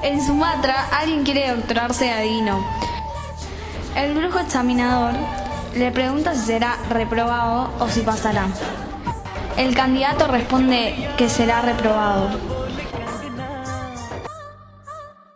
En Sumatra, alguien quiere doctorarse de adivino. El brujo examinador le pregunta si será reprobado o si pasará. El candidato responde que será reprobado.